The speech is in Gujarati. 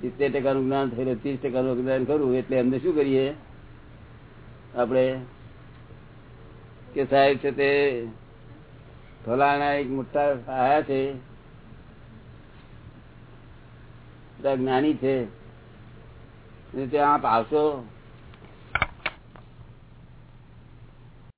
સિત્તેર ટકાનું જ્ઞાન થયેલું, ત્રીસ ટકાનું જ્ઞાન કરવું એટલે એમને શું કરીએ? આપણે કે સાહેબ છે તે ફલાણા એક મોટા આયા છે જ્ઞાની છે ત્યાં આપ આવશો?